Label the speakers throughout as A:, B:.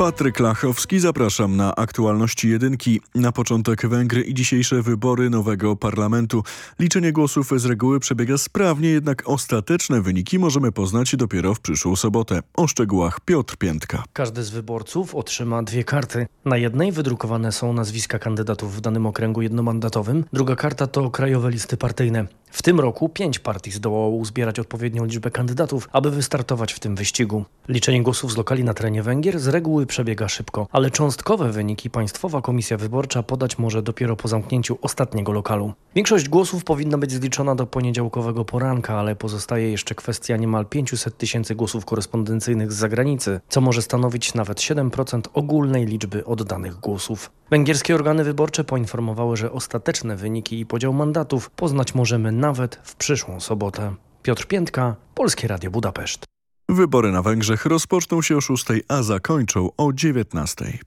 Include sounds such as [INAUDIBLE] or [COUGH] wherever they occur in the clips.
A: Patryk Lachowski, zapraszam na aktualności jedynki. Na początek Węgry i dzisiejsze wybory nowego parlamentu. Liczenie głosów z reguły przebiega sprawnie, jednak ostateczne wyniki możemy poznać dopiero w przyszłą sobotę. O szczegółach Piotr Piętka.
B: Każdy z wyborców otrzyma dwie karty. Na jednej wydrukowane są nazwiska kandydatów w danym okręgu jednomandatowym, druga karta to krajowe listy partyjne. W tym roku pięć partii zdołało uzbierać odpowiednią liczbę kandydatów, aby wystartować w tym wyścigu. Liczenie głosów z lokali na terenie Węgier z reguły przebiega szybko, ale cząstkowe wyniki Państwowa Komisja Wyborcza podać może dopiero po zamknięciu ostatniego lokalu. Większość głosów powinna być zliczona do poniedziałkowego poranka, ale pozostaje jeszcze kwestia niemal 500 tysięcy głosów korespondencyjnych z zagranicy, co może stanowić nawet 7% ogólnej liczby oddanych głosów. Węgierskie organy wyborcze poinformowały, że ostateczne wyniki i podział mandatów poznać możemy nawet w przyszłą sobotę. Piotr Piętka, Polskie Radio Budapeszt.
A: Wybory na Węgrzech rozpoczną się o 6, a zakończą o 19.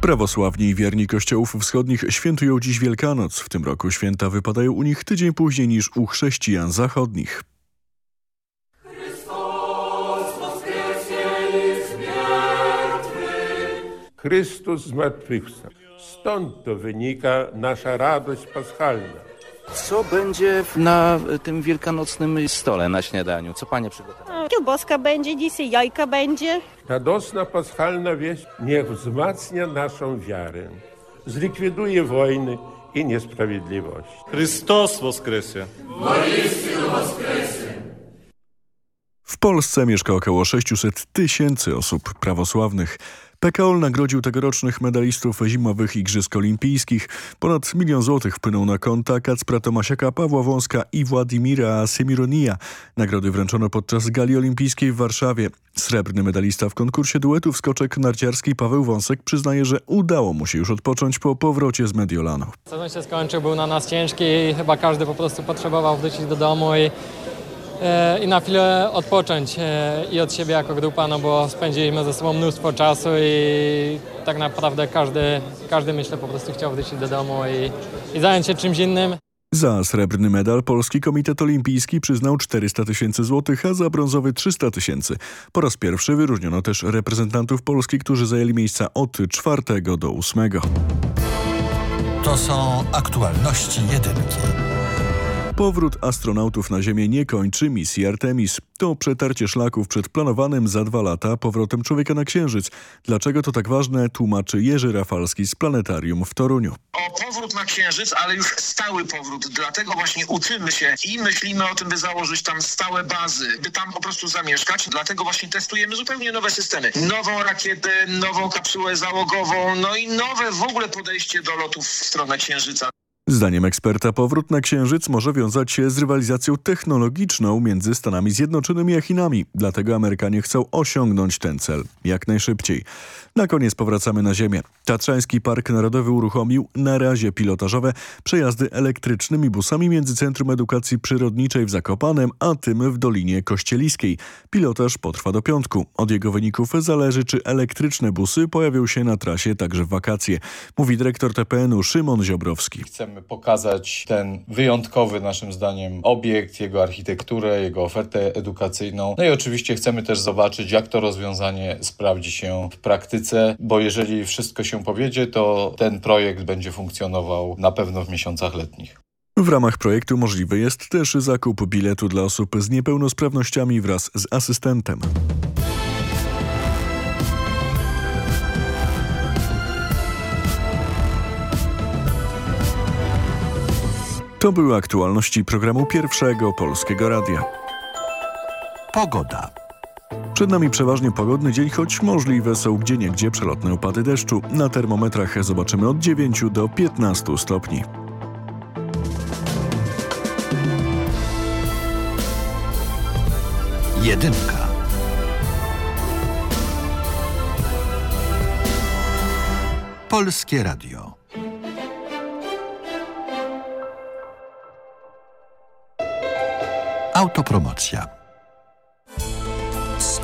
A: Prawosławni i wierni kościołów wschodnich świętują dziś Wielkanoc. W tym roku święta wypadają u nich tydzień później niż u chrześcijan zachodnich.
C: Chrystus zmartwychwstał. Stąd to wynika nasza radość paschalna.
D: Co będzie na tym wielkanocnym stole na śniadaniu? Co panie przygotowały?
E: Kiełbaska będzie dzisiaj, jajka będzie.
C: Radosna paschalna wieść niech wzmacnia naszą wiarę, zlikwiduje wojny i niesprawiedliwość.
F: Chrystus woskresie!
A: W Polsce mieszka około 600 tysięcy osób prawosławnych. PKOL nagrodził tegorocznych medalistów zimowych Igrzysk Olimpijskich. Ponad milion złotych wpłynął na konta Kacpra Tomasiaka, Pawła Wąska i Władimira Semironia. Nagrody wręczono podczas gali olimpijskiej w Warszawie. Srebrny medalista w konkursie duetów skoczek narciarski Paweł Wąsek przyznaje, że udało mu się już odpocząć po powrocie z Mediolanu.
G: Sezon się skończył, był na nas ciężki i chyba każdy po prostu potrzebował wrócić do domu i i na chwilę odpocząć e, i od siebie jako grupa, no bo spędziliśmy ze sobą mnóstwo czasu i tak naprawdę każdy, każdy myślę po prostu chciał wrócić do domu i, i zająć się czymś innym.
A: Za srebrny medal Polski Komitet Olimpijski przyznał 400 tysięcy złotych, a za brązowy 300 tysięcy. Po raz pierwszy wyróżniono też reprezentantów Polski, którzy zajęli miejsca od czwartego do ósmego.
H: To są aktualności jedynki.
A: Powrót astronautów na Ziemię nie kończy misji Artemis. To przetarcie szlaków przed planowanym za dwa lata powrotem człowieka na Księżyc. Dlaczego to tak ważne, tłumaczy Jerzy Rafalski z Planetarium w Toruniu.
I: O powrót na Księżyc, ale już stały powrót. Dlatego właśnie uczymy się i myślimy o tym, by założyć tam stałe bazy, by tam po prostu zamieszkać. Dlatego właśnie testujemy zupełnie nowe systemy. Nową rakietę, nową kapsułę załogową, no i nowe w ogóle podejście do lotów w stronę Księżyca.
A: Zdaniem eksperta powrót na Księżyc może wiązać się z rywalizacją technologiczną między Stanami Zjednoczonymi a Chinami. Dlatego Amerykanie chcą osiągnąć ten cel jak najszybciej. Na koniec powracamy na Ziemię. Tatrzański Park Narodowy uruchomił na razie pilotażowe przejazdy elektrycznymi busami między Centrum Edukacji Przyrodniczej w Zakopanem, a tym w Dolinie Kościeliskiej. Pilotaż potrwa do piątku. Od jego wyników zależy, czy elektryczne busy pojawią się na trasie także w wakacje. Mówi dyrektor TPN-u Szymon Ziobrowski.
F: Chcemy pokazać ten wyjątkowy naszym zdaniem obiekt, jego architekturę, jego ofertę edukacyjną. No i oczywiście chcemy też zobaczyć, jak to rozwiązanie sprawdzi się w praktyce, bo jeżeli wszystko się powiedzie, to ten projekt będzie funkcjonował na pewno w miesiącach letnich.
A: W ramach projektu możliwy jest też zakup biletu dla osób z niepełnosprawnościami wraz z asystentem. To były aktualności programu Pierwszego Polskiego Radia.
H: Pogoda.
A: Przed nami przeważnie pogodny dzień, choć możliwe są gdzieniegdzie przelotne opady deszczu. Na termometrach zobaczymy od 9 do 15 stopni.
H: Jedynka. Polskie Radio. Autopromocja.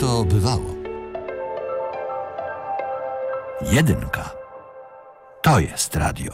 J: to bywało. Jedynka. To jest radio.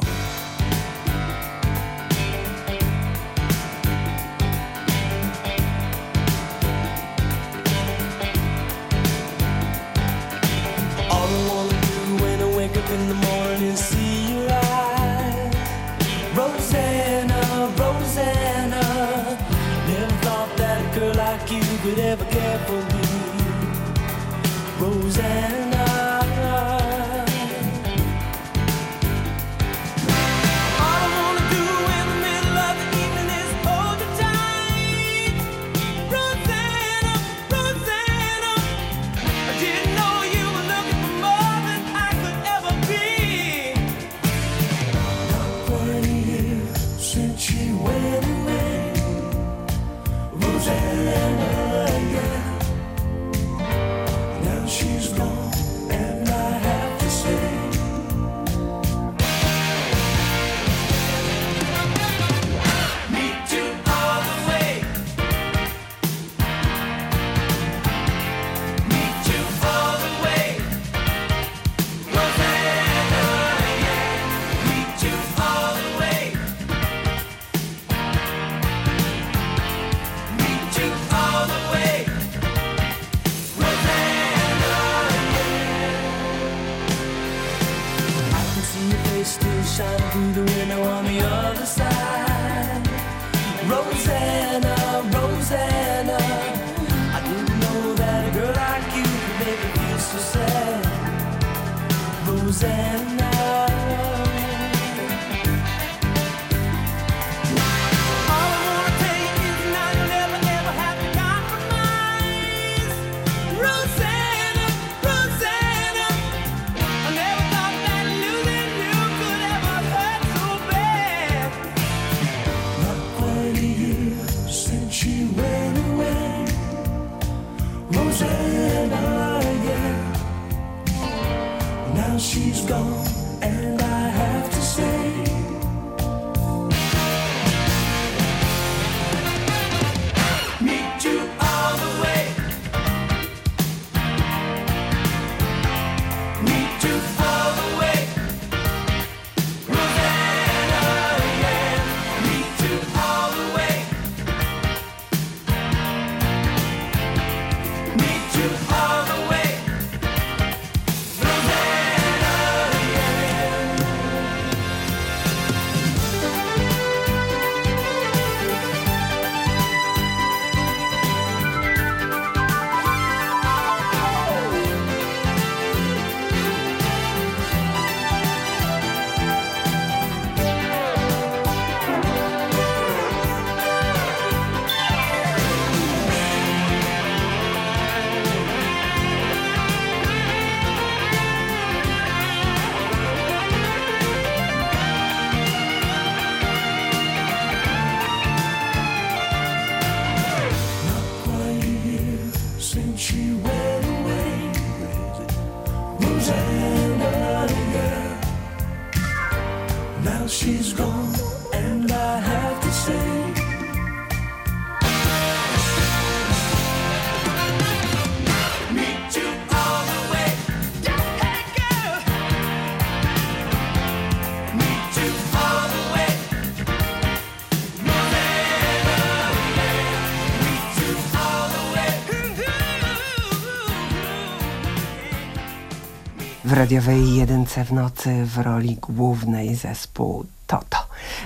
K: radiowej jedynce w nocy w roli głównej zespół Toto.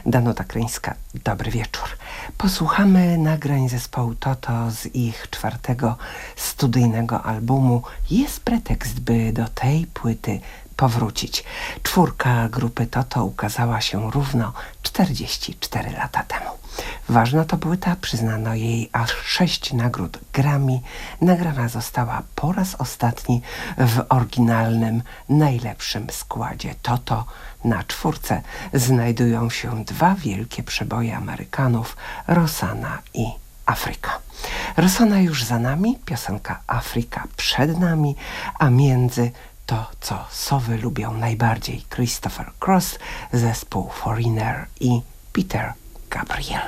K: Danuta Kryńska, dobry wieczór. Posłuchamy nagrań zespołu Toto z ich czwartego studyjnego albumu. Jest pretekst, by do tej płyty
L: powrócić. Czwórka grupy Toto ukazała się równo 44 lata temu. Ważna to płyta, przyznano jej aż sześć nagród Grammy. Nagrana została po raz ostatni w oryginalnym, najlepszym składzie Toto. Na czwórce znajdują się dwa wielkie przeboje Amerykanów, Rosana i Afryka. Rosana już za nami, piosenka Afryka przed nami, a między to, co sowy lubią najbardziej Christopher Cross, zespół Foreigner i Peter Gabriel.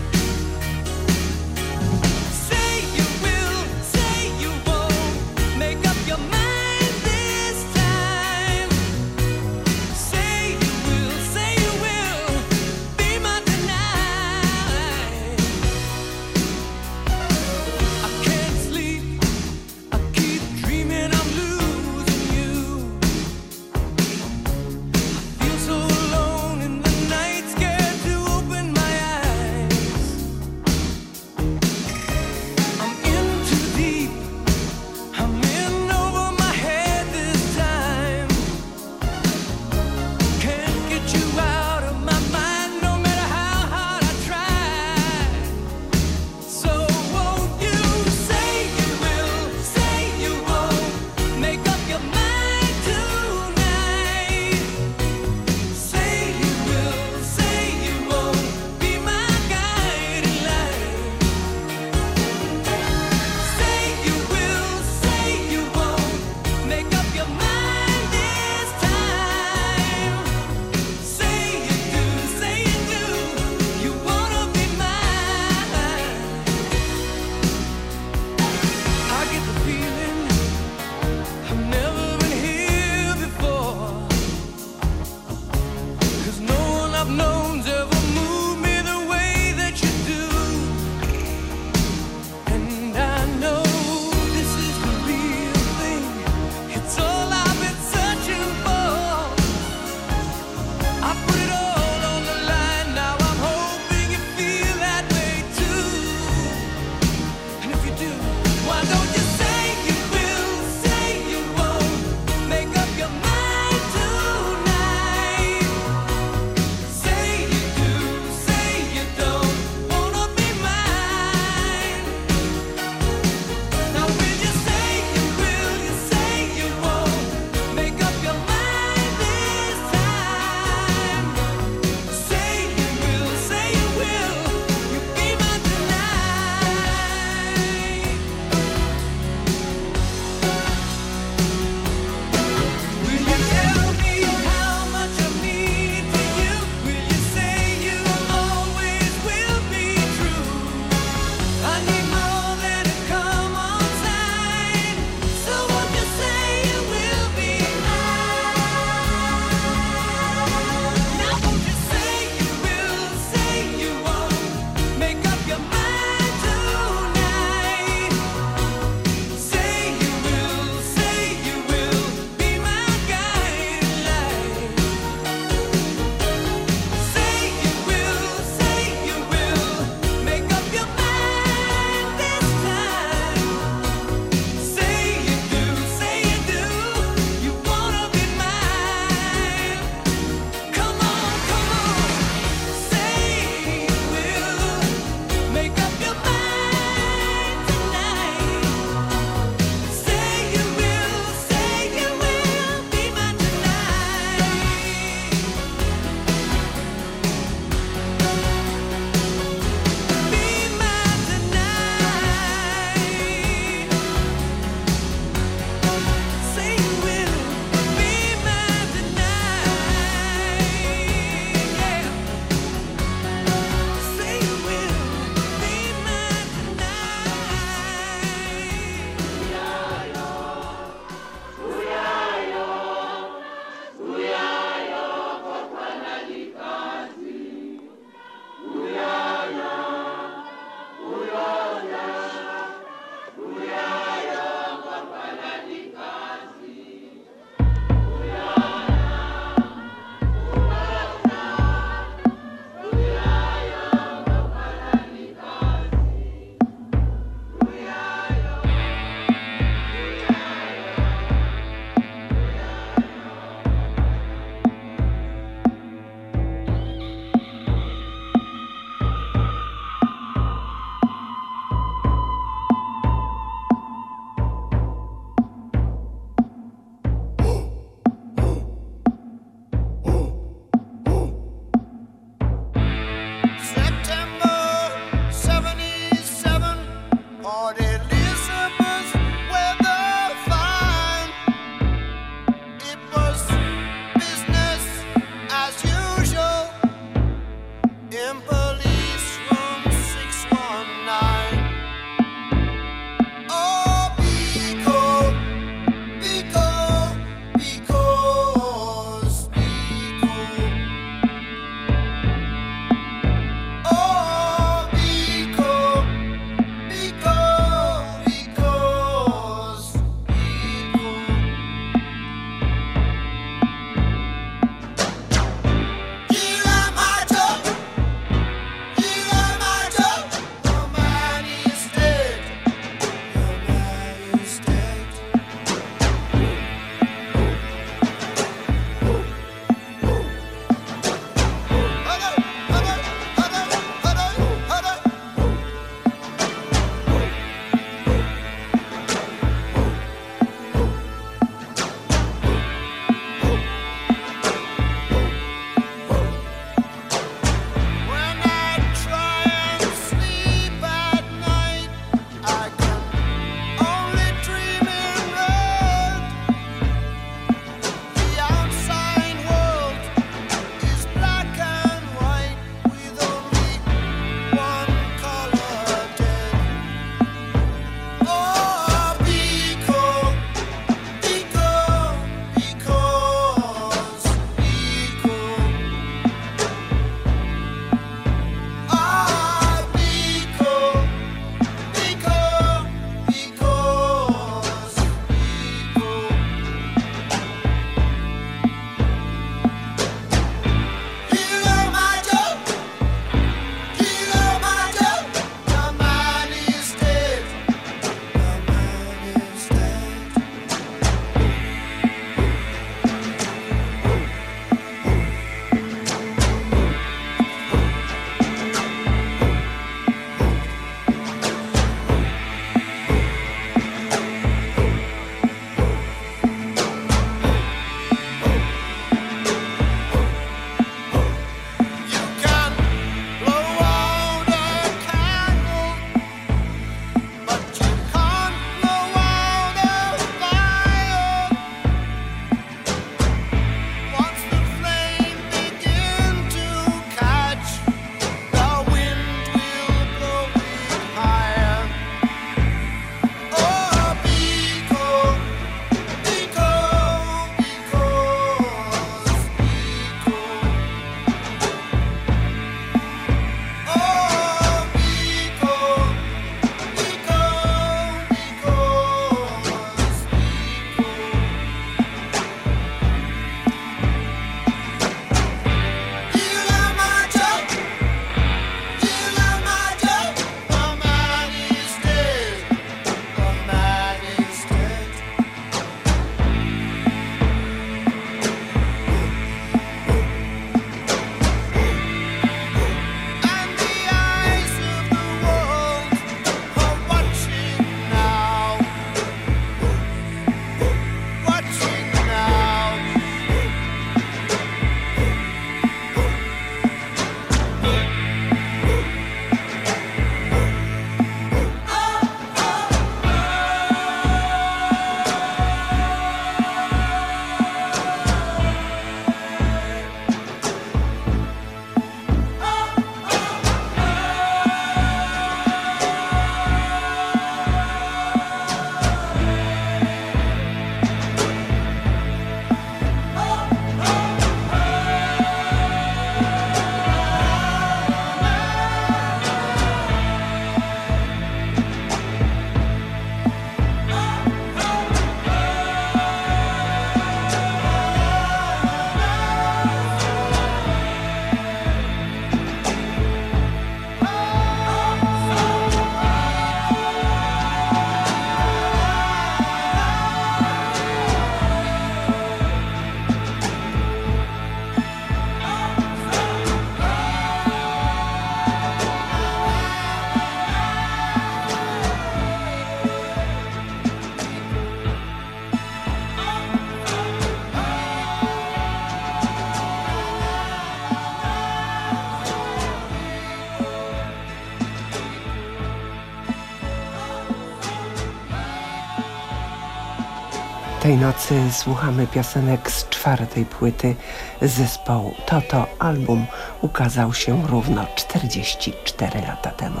K: Tej nocy słuchamy piosenek z czwartej płyty zespołu Toto. Album ukazał się równo 44 lata temu.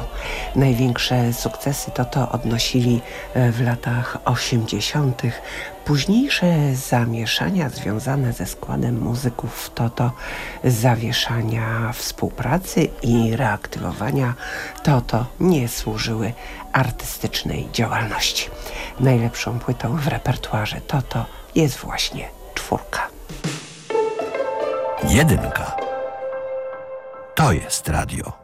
K: Największe sukcesy Toto odnosili e, w latach 80. Późniejsze zamieszania związane ze składem muzyków Toto, zawieszania współpracy i reaktywowania Toto nie służyły artystycznej działalności. Najlepszą płytą w repertuarze Toto jest właśnie czwórka.
H: Jedynka. To jest radio.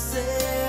K: você.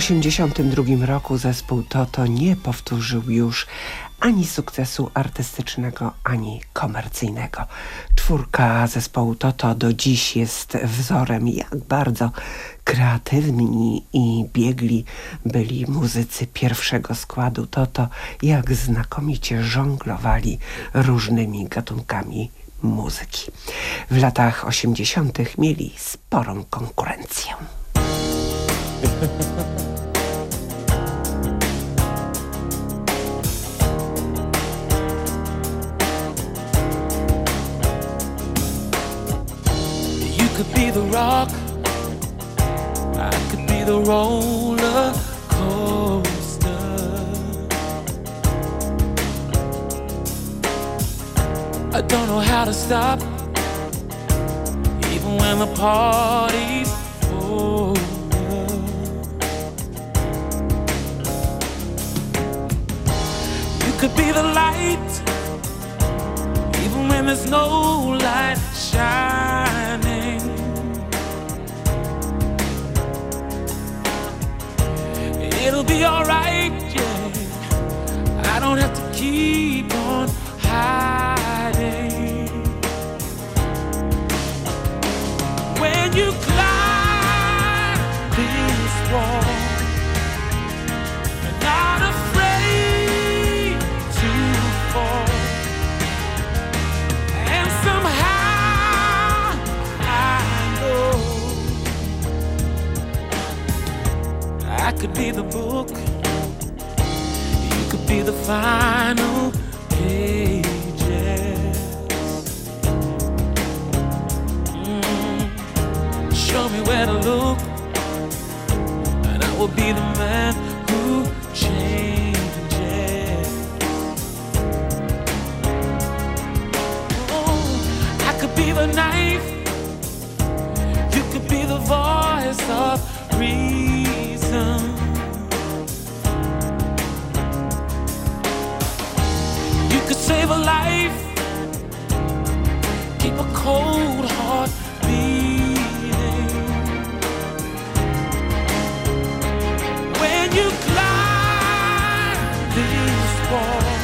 K: 1982 roku zespół Toto nie powtórzył już ani sukcesu artystycznego, ani komercyjnego. Czwórka zespołu Toto do dziś jest wzorem, jak bardzo kreatywni i biegli byli muzycy pierwszego składu Toto, jak znakomicie żonglowali różnymi gatunkami muzyki. W latach 80. mieli sporą konkurencję. [LAUGHS]
L: could be the rock, I could be the roller coaster. I don't know how to stop, even when the party's over. You could be the light, even when there's no light shining. It'll be alright, yeah. I don't have to keep on could be the book, you could be the final pages. Mm. Show me where to look, and I will be the man who changes. Oh, I could be the knife, you could be the voice of reason. Save a life, keep a cold heart beating. When you climb this wall,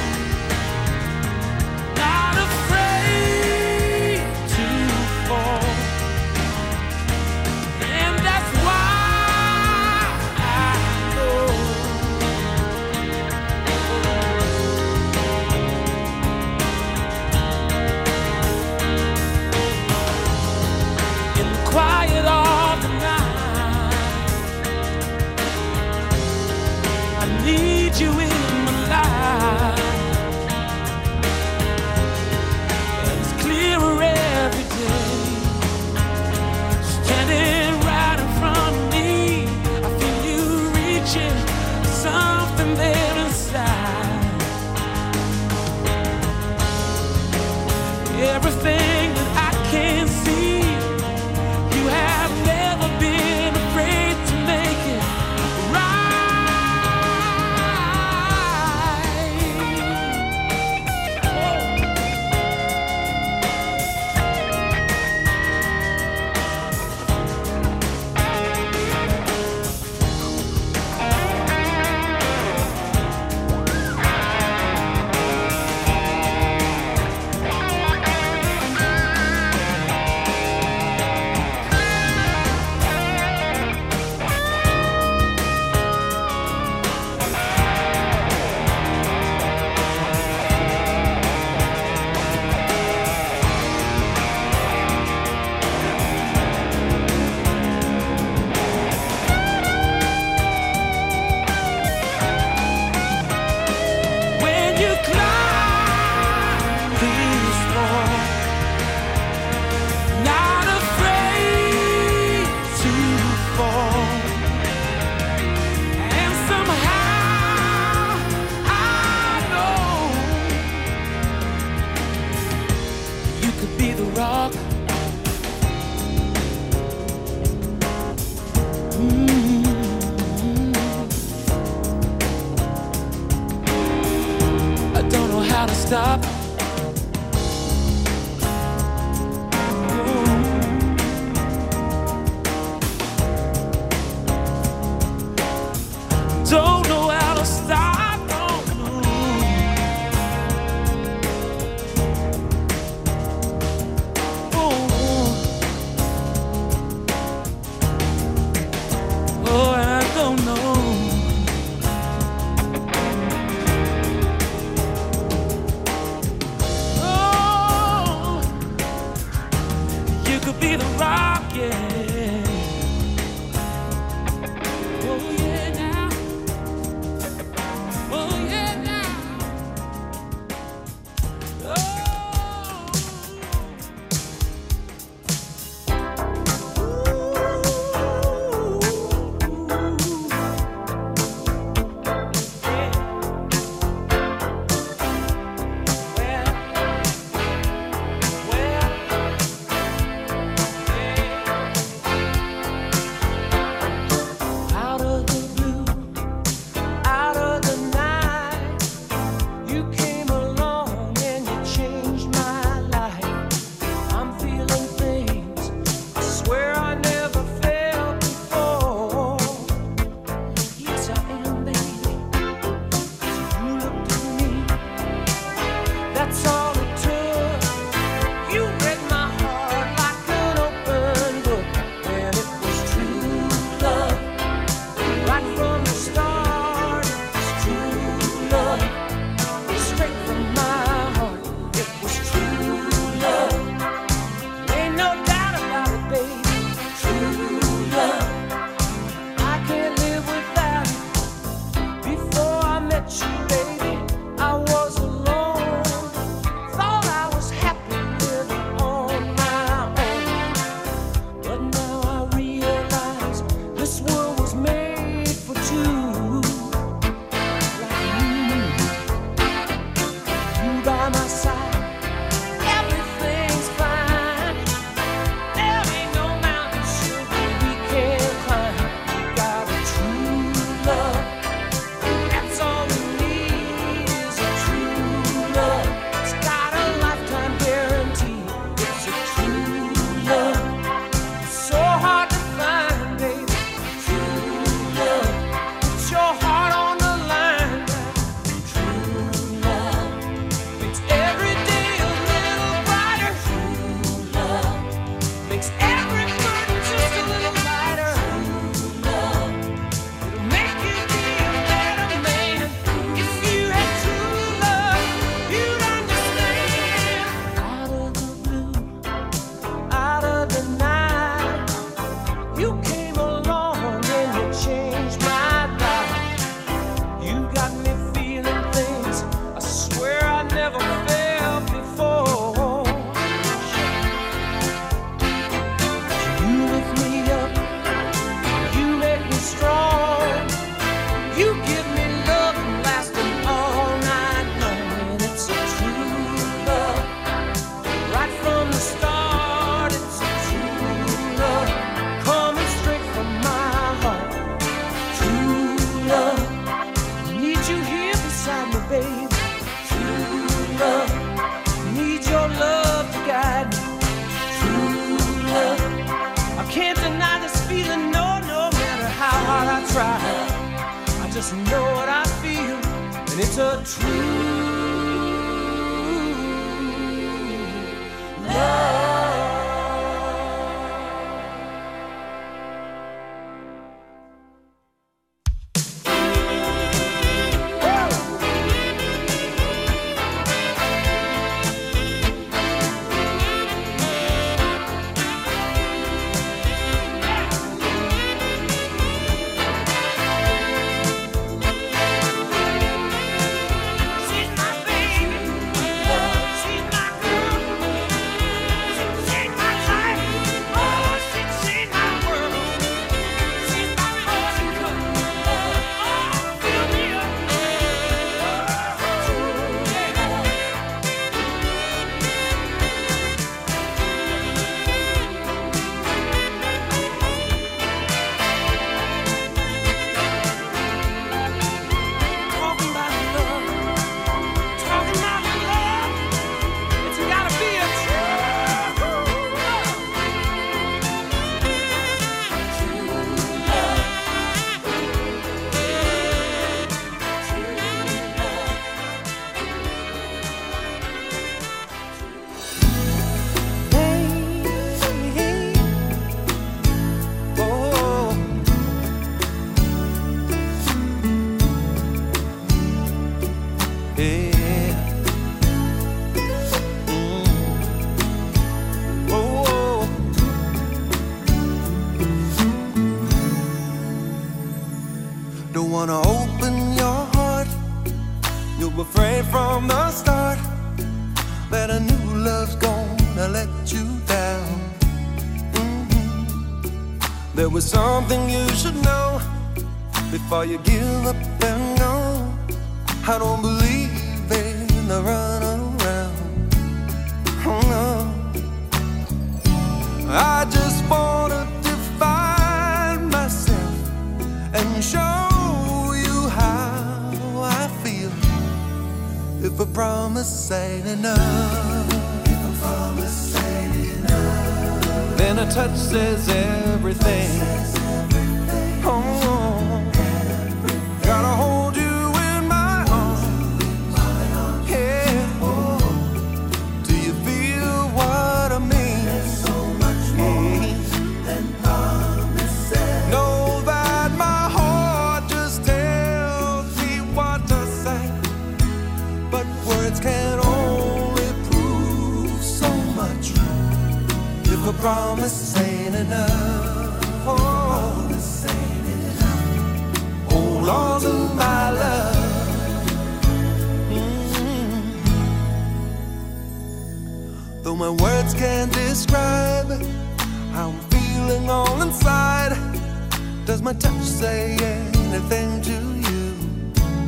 L: my
J: touch say anything to you?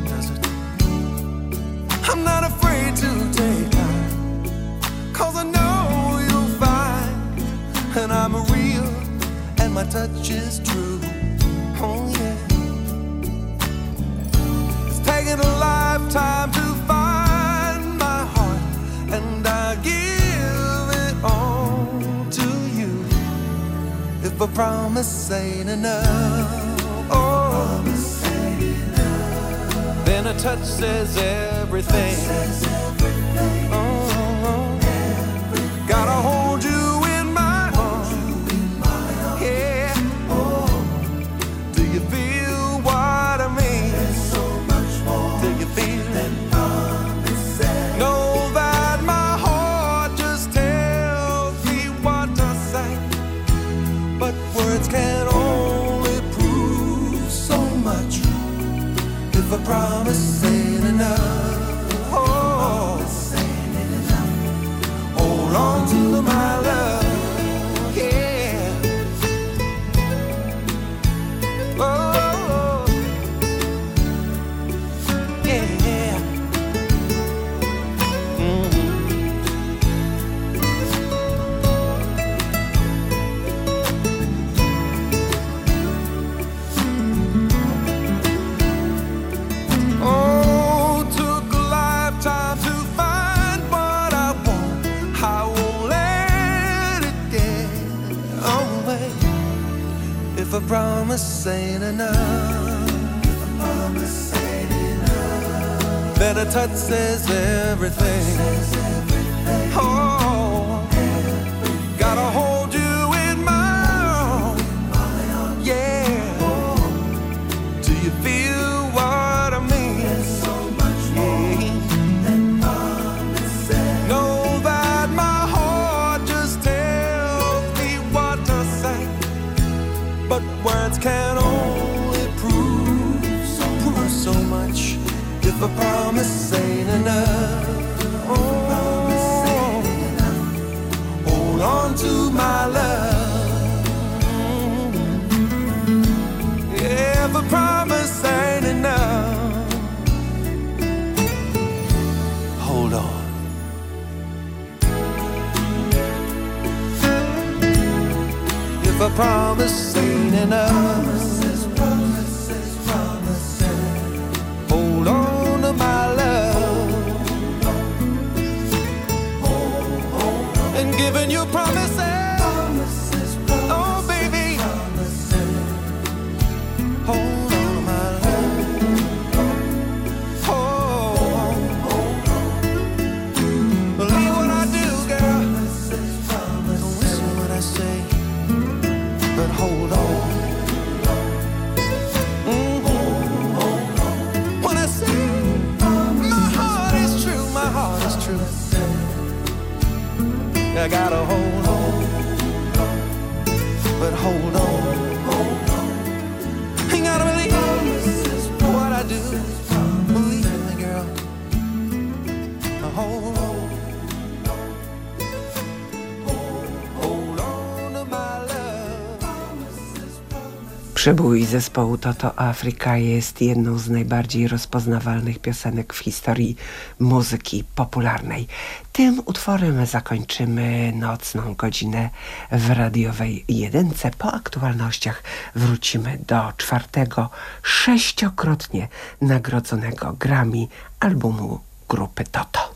J: Does it? I'm not afraid to take time, cause I know you'll find, and I'm real, and my touch is true. Oh, yeah. It's taken a lifetime to find my heart, and I give it all to you. If a promise ain't enough. touch says everything. promise ain't enough. A promise ain't enough. Better touch says everything. promise ain't enough. got a hold.
M: Przebój zespołu Toto Afryka jest jedną z najbardziej rozpoznawalnych piosenek w historii muzyki popularnej. Tym utworem zakończymy nocną godzinę w radiowej jedynce. Po aktualnościach wrócimy do czwartego, sześciokrotnie nagrodzonego Grammy albumu grupy Toto.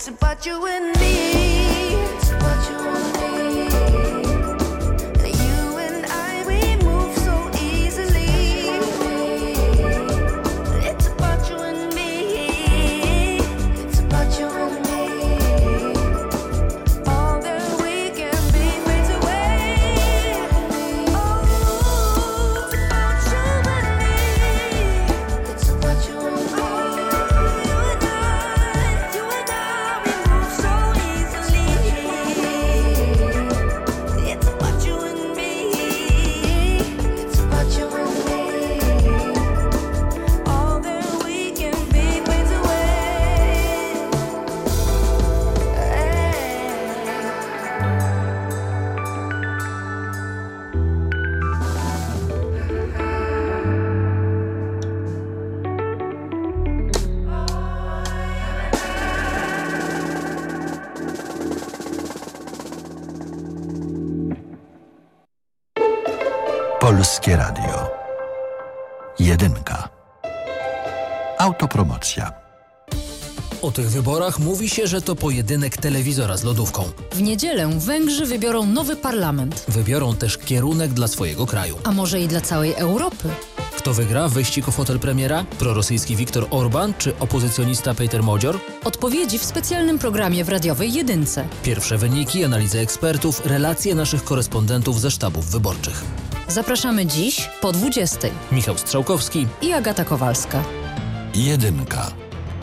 N: It's
O: about you and me.
P: O tych wyborach mówi się, że to pojedynek telewizora z lodówką.
Q: W niedzielę Węgrzy wybiorą nowy parlament,
P: Wybiorą też kierunek dla swojego kraju.
Q: a może i dla całej Europy.
P: Kto wygra wyścig o fotel premiera? Prorosyjski Viktor Orban czy opozycjonista Peter Modzior?
Q: Odpowiedzi w specjalnym programie w radiowej Jedynce.
P: Pierwsze wyniki, analizy ekspertów, relacje naszych korespondentów ze sztabów wyborczych.
Q: Zapraszamy dziś po 20
P: Michał Strzałkowski
Q: i Agata Kowalska.
H: Jedynka.